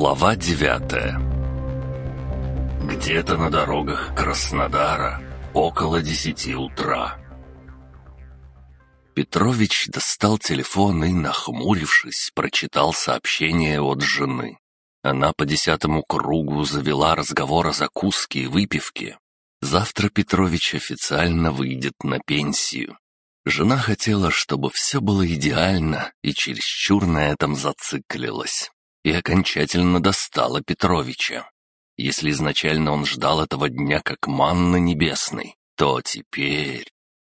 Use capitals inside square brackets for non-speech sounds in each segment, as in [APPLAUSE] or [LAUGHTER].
Глава девятая Где-то на дорогах Краснодара около десяти утра. Петрович достал телефон и, нахмурившись, прочитал сообщение от жены. Она по десятому кругу завела разговор о закуске и выпивке. Завтра Петрович официально выйдет на пенсию. Жена хотела, чтобы все было идеально, и чересчур на этом зациклилась. И окончательно достала Петровича. Если изначально он ждал этого дня как манна небесной, то теперь...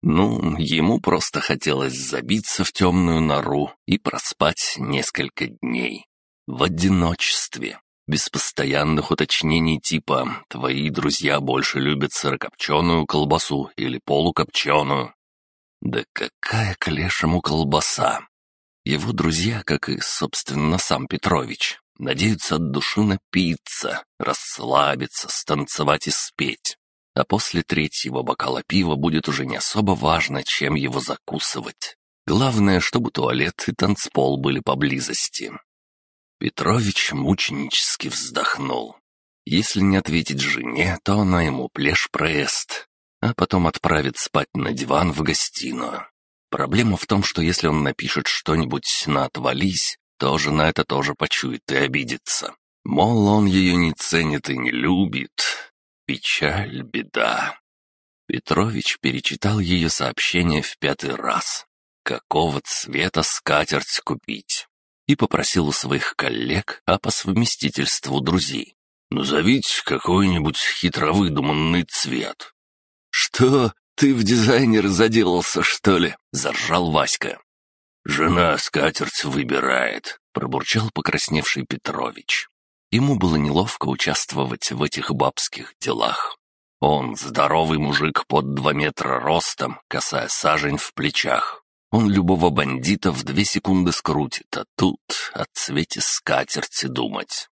Ну, ему просто хотелось забиться в темную нору и проспать несколько дней. В одиночестве, без постоянных уточнений типа «твои друзья больше любят сырокопченую колбасу или полукопченую». Да какая к лешему колбаса! Его друзья, как и, собственно, сам Петрович, надеются от души напиться, расслабиться, станцевать и спеть. А после третьего бокала пива будет уже не особо важно, чем его закусывать. Главное, чтобы туалет и танцпол были поблизости. Петрович мученически вздохнул. Если не ответить жене, то она ему плешь проест, а потом отправит спать на диван в гостиную. Проблема в том, что если он напишет что-нибудь на «отвались», то жена это тоже почует и обидится. Мол, он ее не ценит и не любит. Печаль, беда. Петрович перечитал ее сообщение в пятый раз. Какого цвета скатерть купить? и попросил у своих коллег, а по совместительству друзей. «Назовите какой-нибудь хитро выдуманный цвет». «Что, ты в дизайнер заделался, что ли?» — заржал Васька. «Жена скатерть выбирает», — пробурчал покрасневший Петрович. Ему было неловко участвовать в этих бабских делах. Он здоровый мужик под два метра ростом, косая сажень в плечах. Он любого бандита в две секунды скрутит, а тут о цвете скатерти думать.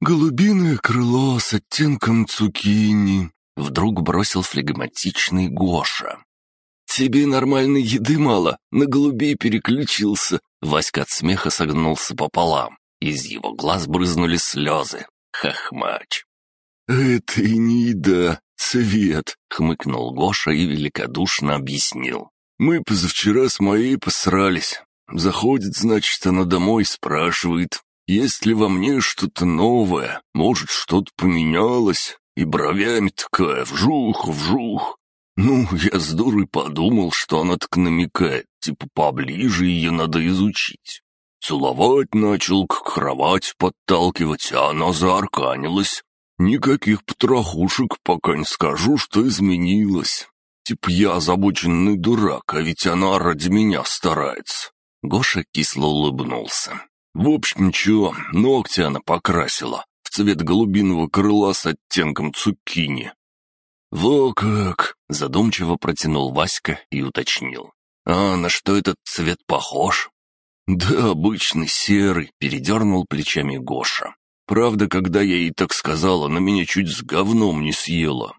«Голубиное крыло с оттенком цукини», — вдруг бросил флегматичный Гоша. «Тебе нормальной еды мало, на голубей переключился». Васька от смеха согнулся пополам. Из его глаз брызнули слезы. Хохмач. «Это и не еда, цвет», — хмыкнул Гоша и великодушно объяснил. Мы позавчера с моей посрались. Заходит, значит, она домой, спрашивает, есть ли во мне что-то новое, может, что-то поменялось, и бровями такая, вжух, вжух. Ну, я с дурой подумал, что она так намекает, типа поближе ее надо изучить. Целовать начал, к кровать подталкивать, а она заарканилась. Никаких потрохушек, пока не скажу, что изменилось. Тип я озабоченный дурак, а ведь она ради меня старается. Гоша кисло улыбнулся. В общем, чего, ногти она покрасила цвет голубиного крыла с оттенком цукини. «Во как!» — задумчиво протянул Васька и уточнил. «А на что этот цвет похож?» «Да, обычный серый», — передернул плечами Гоша. «Правда, когда я ей так сказала, она меня чуть с говном не съела.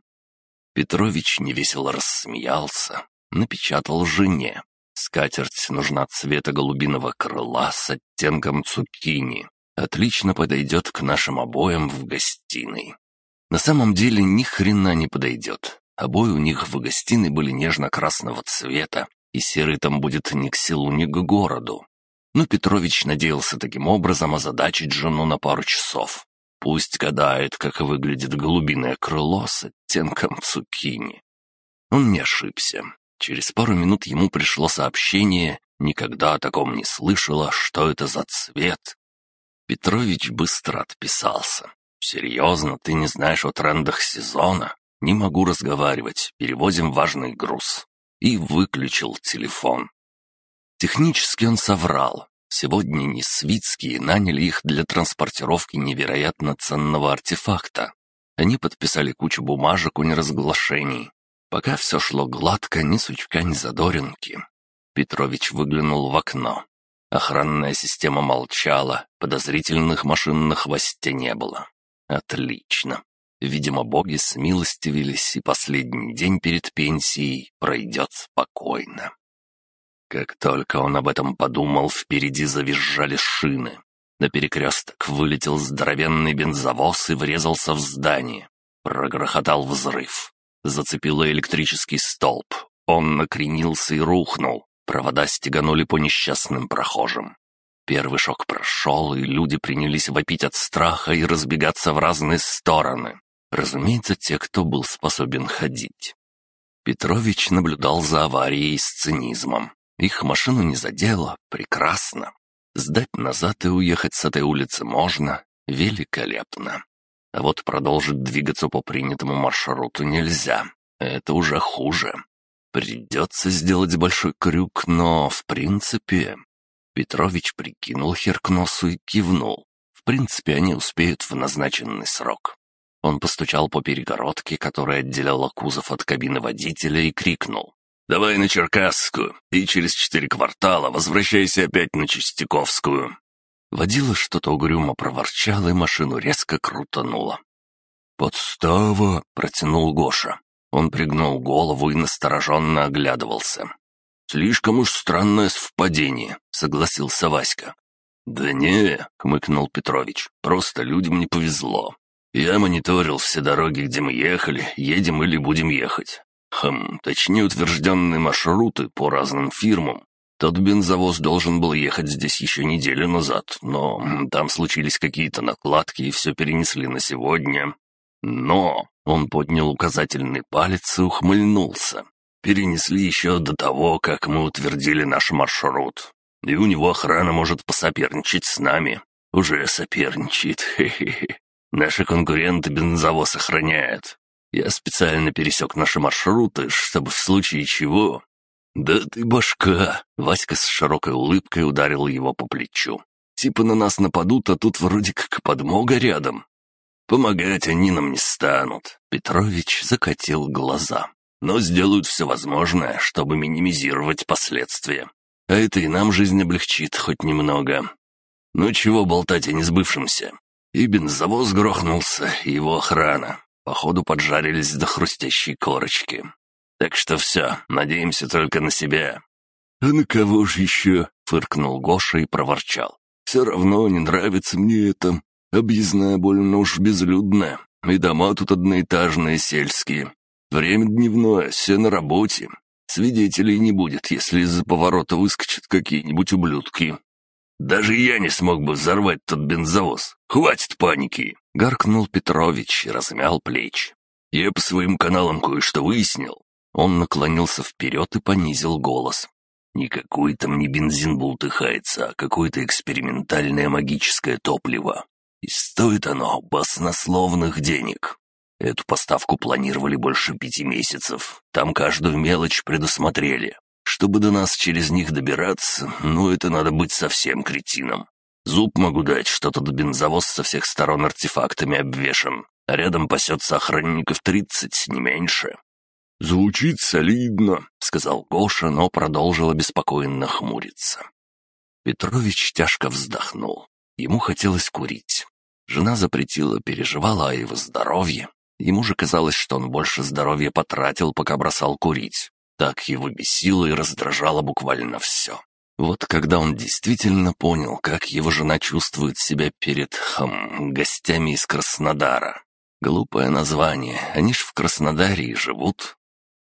Петрович невесело рассмеялся, напечатал жене. Скатерть нужна цвета голубиного крыла с оттенком цукини. Отлично подойдет к нашим обоям в гостиной. На самом деле ни хрена не подойдет. Обои у них в гостиной были нежно-красного цвета, и серый там будет ни к селу, ни к городу. Но Петрович надеялся таким образом озадачить жену на пару часов. Пусть гадает, как выглядит голубиное крыло с оттенком цукини. Он не ошибся. Через пару минут ему пришло сообщение, никогда о таком не слышала, что это за цвет. Петрович быстро отписался. «Серьезно, ты не знаешь о трендах сезона? Не могу разговаривать, перевозим важный груз». И выключил телефон. Технически он соврал. Сегодня Несвицкие наняли их для транспортировки невероятно ценного артефакта. Они подписали кучу бумажек о неразглашении. Пока все шло гладко, ни сучка, ни задоринки. Петрович выглянул в окно. Охранная система молчала, подозрительных машин на хвосте не было. Отлично. Видимо, боги смилостивились, и последний день перед пенсией пройдет спокойно. Как только он об этом подумал, впереди завизжали шины. На перекресток вылетел здоровенный бензовоз и врезался в здание. Прогрохотал взрыв. Зацепило электрический столб. Он накренился и рухнул. Провода стеганули по несчастным прохожим. Первый шок прошел, и люди принялись вопить от страха и разбегаться в разные стороны. Разумеется, те, кто был способен ходить. Петрович наблюдал за аварией с цинизмом. Их машину не задело, прекрасно. Сдать назад и уехать с этой улицы можно, великолепно. А вот продолжить двигаться по принятому маршруту нельзя. Это уже хуже. Придется сделать большой крюк, но, в принципе... Петрович прикинул Херкносу и кивнул. В принципе, они успеют в назначенный срок. Он постучал по перегородке, которая отделяла кузов от кабины водителя, и крикнул. «Давай на Черкасскую, и через четыре квартала возвращайся опять на Чистяковскую». Водила что-то угрюмо проворчал, и машину резко крутануло. «Подстава!» — протянул Гоша. Он пригнул голову и настороженно оглядывался. «Слишком уж странное совпадение», — согласился Васька. «Да не», — хмыкнул Петрович, — «просто людям не повезло. Я мониторил все дороги, где мы ехали, едем или будем ехать. Хм, точнее утвержденные маршруты по разным фирмам. Тот бензовоз должен был ехать здесь еще неделю назад, но там случились какие-то накладки и все перенесли на сегодня. Но он поднял указательный палец и ухмыльнулся. Перенесли еще до того, как мы утвердили наш маршрут. И у него охрана может посоперничать с нами. Уже соперничает, [LAUGHS] хе-хе-хе. Наши конкуренты бензовоз охраняют. Я специально пересек наши маршруты, чтобы в случае чего... «Да ты башка!» — Васька с широкой улыбкой ударил его по плечу. «Типа на нас нападут, а тут вроде как подмога рядом». «Помогать они нам не станут», — Петрович закатил глаза но сделают все возможное, чтобы минимизировать последствия. А это и нам жизнь облегчит хоть немного. Ну чего болтать о несбывшемся? И бензовоз грохнулся, и его охрана. Походу поджарились до хрустящей корочки. Так что все, надеемся только на себя. «А на кого же еще?» — фыркнул Гоша и проворчал. «Все равно не нравится мне это. Объездная больно уж безлюдная, и дома тут одноэтажные сельские. Время дневное, все на работе. Свидетелей не будет, если из-за поворота выскочат какие-нибудь ублюдки. Даже я не смог бы взорвать тот бензовоз. Хватит паники!» — гаркнул Петрович и размял плечи. «Я по своим каналам кое-что выяснил». Он наклонился вперед и понизил голос. «Никакой там не бензин бултыхается, а какое-то экспериментальное магическое топливо. И стоит оно баснословных денег. Эту поставку планировали больше пяти месяцев. Там каждую мелочь предусмотрели. Чтобы до нас через них добираться, ну это надо быть совсем кретином. Зуб могу дать, что тот бензовоз со всех сторон артефактами обвешан, а рядом пасется охранников тридцать, не меньше. «Звучит солидно», — сказал Гоша, но продолжил обеспокоенно хмуриться. Петрович тяжко вздохнул. Ему хотелось курить. Жена запретила, переживала о его здоровье, Ему же казалось, что он больше здоровья потратил, пока бросал курить. Так его бесило и раздражало буквально все. Вот когда он действительно понял, как его жена чувствует себя перед, хм, гостями из Краснодара. Глупое название, они ж в Краснодаре и живут.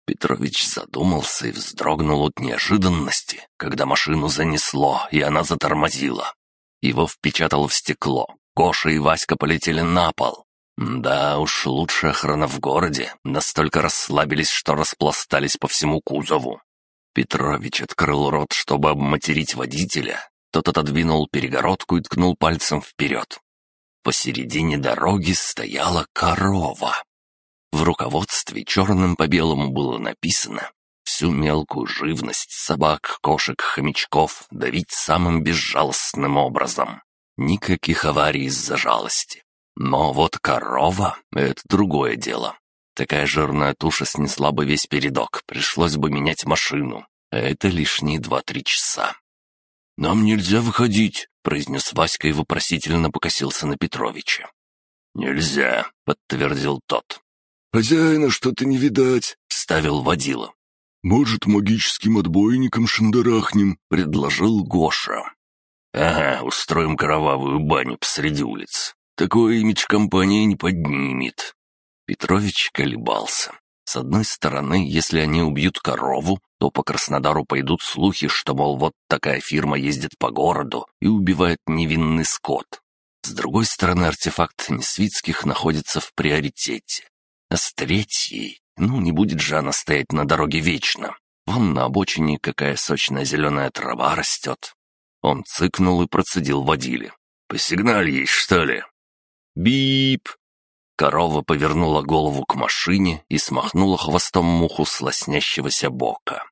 Петрович задумался и вздрогнул от неожиданности, когда машину занесло, и она затормозила. Его впечатало в стекло. Гоша и Васька полетели на пол. Да уж, лучшая охрана в городе. Настолько расслабились, что распластались по всему кузову. Петрович открыл рот, чтобы обматерить водителя. Тот отодвинул перегородку и ткнул пальцем вперед. Посередине дороги стояла корова. В руководстве черным по белому было написано «Всю мелкую живность собак, кошек, хомячков давить самым безжалостным образом. Никаких аварий из-за жалости. Но вот корова — это другое дело. Такая жирная туша снесла бы весь передок, пришлось бы менять машину. Это лишние два-три часа. «Нам нельзя выходить», — произнес Васька и вопросительно покосился на Петровича. «Нельзя», — подтвердил тот. «Хозяина что-то не видать», — ставил водила. «Может, магическим отбойником шандарахнем», — предложил Гоша. «Ага, устроим кровавую баню посреди улиц. Такой имидж компании не поднимет». Петрович колебался. С одной стороны, если они убьют корову, то по Краснодару пойдут слухи, что, мол, вот такая фирма ездит по городу и убивает невинный скот. С другой стороны, артефакт Несвицких находится в приоритете. А с третьей, ну, не будет же она стоять на дороге вечно. Вон на обочине какая сочная зеленая трава растет. Он цыкнул и процедил водили. «Посигналь есть, что ли?» «Бип!» Корова повернула голову к машине и смахнула хвостом муху с лоснящегося бока.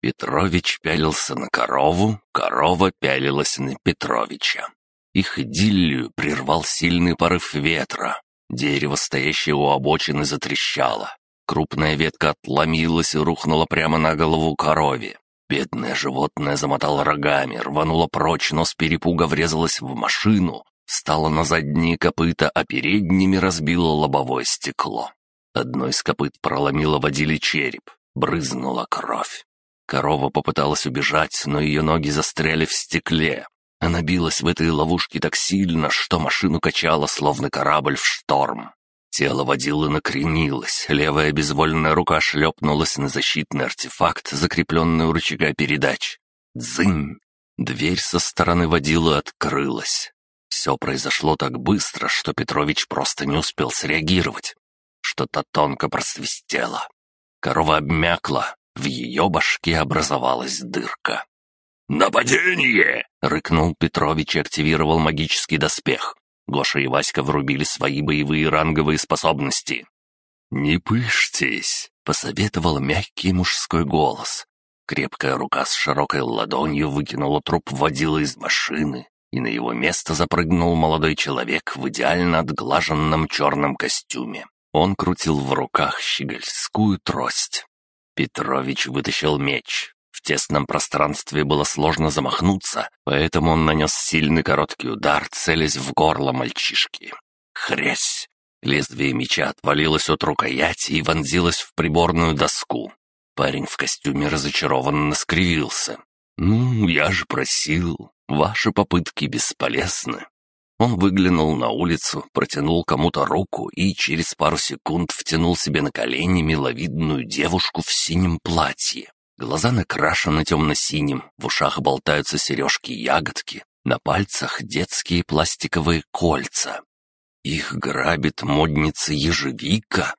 Петрович пялился на корову, корова пялилась на Петровича. Их идиллию прервал сильный порыв ветра. Дерево, стоящее у обочины, затрещало. Крупная ветка отломилась и рухнула прямо на голову корове. Бедное животное замотало рогами, рвануло прочь, но с перепуга врезалось в машину, встало на задние копыта, а передними разбило лобовое стекло. Одно из копыт проломило водили череп, брызнула кровь. Корова попыталась убежать, но ее ноги застряли в стекле. Она билась в этой ловушке так сильно, что машину качала, словно корабль в шторм. Тело водилы накренилось, левая безвольная рука шлепнулась на защитный артефакт, закрепленный у рычага передач. Дзынь! Дверь со стороны водилы открылась. Все произошло так быстро, что Петрович просто не успел среагировать. Что-то тонко просвистело. Корова обмякла, в ее башке образовалась дырка. «Нападение!» — рыкнул Петрович и активировал магический доспех. Гоша и Васька врубили свои боевые ранговые способности. «Не пыштесь», — посоветовал мягкий мужской голос. Крепкая рука с широкой ладонью выкинула труп водила из машины, и на его место запрыгнул молодой человек в идеально отглаженном черном костюме. Он крутил в руках щегольскую трость. Петрович вытащил меч, в тесном пространстве было сложно замахнуться, поэтому он нанес сильный короткий удар, целясь в горло мальчишки. Хрясь! Лезвие меча отвалилось от рукояти и вонзилось в приборную доску. Парень в костюме разочарованно скривился. «Ну, я же просил, ваши попытки бесполезны». Он выглянул на улицу, протянул кому-то руку и через пару секунд втянул себе на колени миловидную девушку в синем платье. Глаза накрашены темно-синим, в ушах болтаются сережки-ягодки, на пальцах детские пластиковые кольца. Их грабит модница ежевика.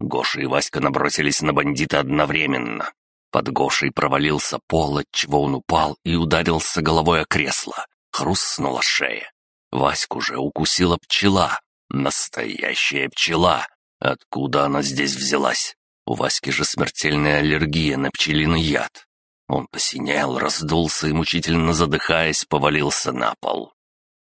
Гоша и Васька набросились на бандита одновременно. Под Гошей провалился пол, отчего он упал и ударился головой о кресло. Хрустнула шея. Ваську же укусила пчела. Настоящая пчела. Откуда она здесь взялась? У Васьки же смертельная аллергия на пчелиный яд. Он посинел, раздулся и, мучительно задыхаясь, повалился на пол.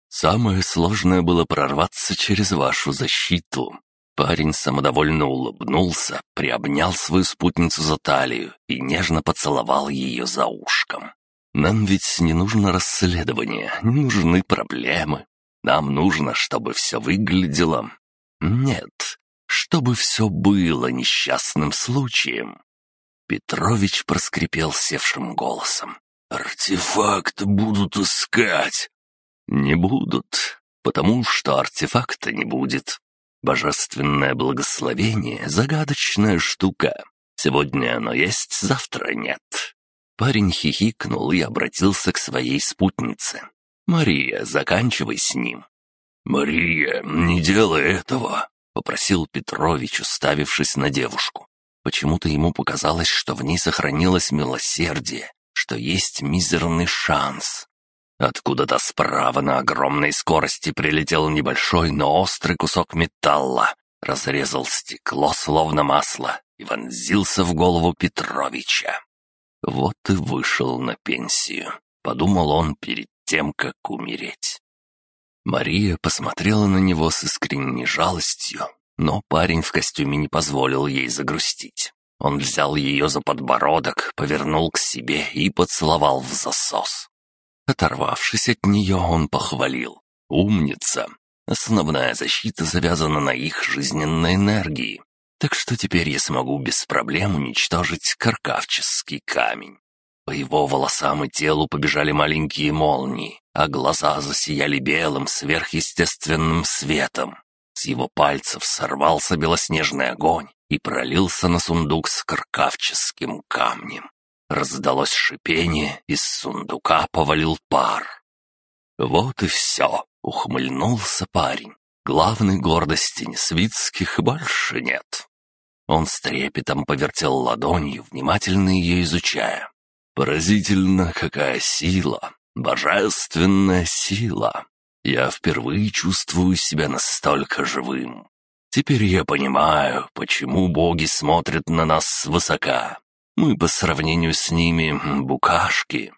«Самое сложное было прорваться через вашу защиту». Парень самодовольно улыбнулся, приобнял свою спутницу за талию и нежно поцеловал ее за ушком. «Нам ведь не нужно расследование, не нужны проблемы. Нам нужно, чтобы все выглядело... Нет, чтобы все было несчастным случаем. Петрович проскрипел севшим голосом. «Артефакт будут искать». «Не будут, потому что артефакта не будет. Божественное благословение — загадочная штука. Сегодня оно есть, завтра нет». Парень хихикнул и обратился к своей спутнице. «Мария, заканчивай с ним». «Мария, не делай этого!» Попросил Петрович, уставившись на девушку. Почему-то ему показалось, что в ней сохранилось милосердие, что есть мизерный шанс. Откуда-то справа на огромной скорости прилетел небольшой, но острый кусок металла, разрезал стекло словно масло и вонзился в голову Петровича. Вот и вышел на пенсию, подумал он перед тем, как умереть. Мария посмотрела на него с искренней жалостью, но парень в костюме не позволил ей загрустить. Он взял ее за подбородок, повернул к себе и поцеловал в засос. Оторвавшись от нее, он похвалил. «Умница! Основная защита завязана на их жизненной энергии, так что теперь я смогу без проблем уничтожить каркавческий камень». По его волосам и телу побежали маленькие молнии, а глаза засияли белым сверхъестественным светом. С его пальцев сорвался белоснежный огонь и пролился на сундук с каркавческим камнем. Раздалось шипение, из сундука повалил пар. «Вот и все», — ухмыльнулся парень. «Главной гордости Несвицких больше нет». Он с трепетом повертел ладонью, внимательно ее изучая. «Поразительно, какая сила! Божественная сила! Я впервые чувствую себя настолько живым. Теперь я понимаю, почему боги смотрят на нас свысока. Мы по сравнению с ними букашки.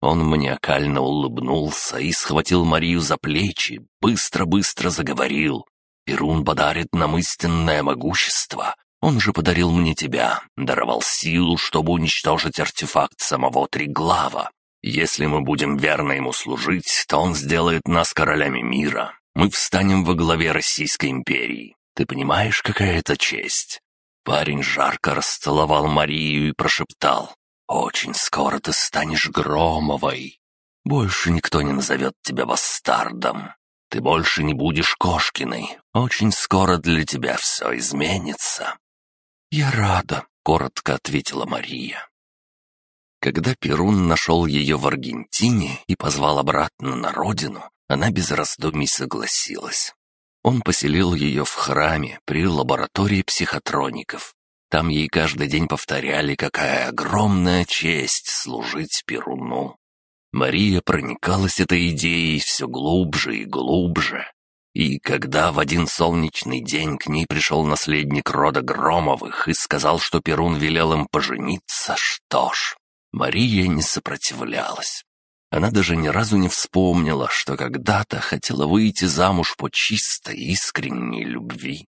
Он маниакально улыбнулся и схватил Марию за плечи, быстро-быстро заговорил. «Перун подарит нам истинное могущество. Он же подарил мне тебя, даровал силу, чтобы уничтожить артефакт самого Триглава. Если мы будем верно ему служить, то он сделает нас королями мира. Мы встанем во главе Российской империи. Ты понимаешь, какая это честь?» Парень жарко расцеловал Марию и прошептал. «Очень скоро ты станешь Громовой. Больше никто не назовет тебя бастардом. Ты больше не будешь Кошкиной. Очень скоро для тебя все изменится». «Я рада», — коротко ответила Мария. Когда Перун нашел ее в Аргентине и позвал обратно на родину, она без раздумий согласилась. Он поселил ее в храме при лаборатории психотроников. Там ей каждый день повторяли, какая огромная честь служить Перуну. Мария проникалась этой идеей все глубже и глубже. И когда в один солнечный день к ней пришел наследник рода Громовых и сказал, что Перун велел им пожениться, что ж, Мария не сопротивлялась. Она даже ни разу не вспомнила, что когда-то хотела выйти замуж по чистой искренней любви.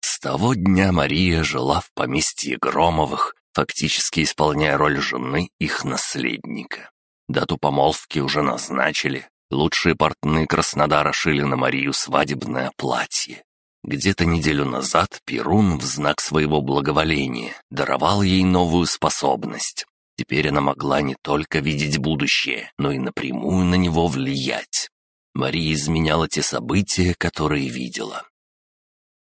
С того дня Мария жила в поместье Громовых, фактически исполняя роль жены их наследника. Дату помолвки уже назначили. Лучшие портные Краснодара шили на Марию свадебное платье. Где-то неделю назад Перун в знак своего благоволения даровал ей новую способность Теперь она могла не только видеть будущее, но и напрямую на него влиять. Мария изменяла те события, которые видела.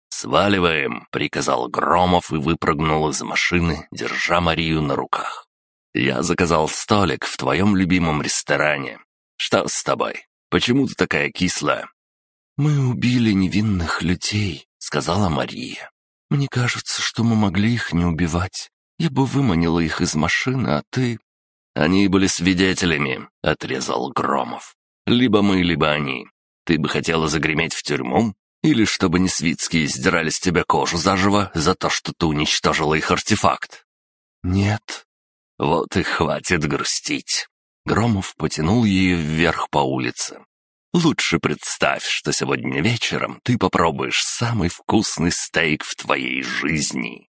«Сваливаем!» — приказал Громов и выпрыгнул из машины, держа Марию на руках. «Я заказал столик в твоем любимом ресторане. Что с тобой? Почему ты такая кислая?» «Мы убили невинных людей», — сказала Мария. «Мне кажется, что мы могли их не убивать. Я бы выманила их из машины, а ты...» «Они были свидетелями», — отрезал Громов. «Либо мы, либо они. Ты бы хотела загреметь в тюрьму? Или чтобы Несвицкие сдирали с тебя кожу заживо за то, что ты уничтожила их артефакт?» «Нет». «Вот и хватит грустить». Громов потянул ее вверх по улице. «Лучше представь, что сегодня вечером ты попробуешь самый вкусный стейк в твоей жизни.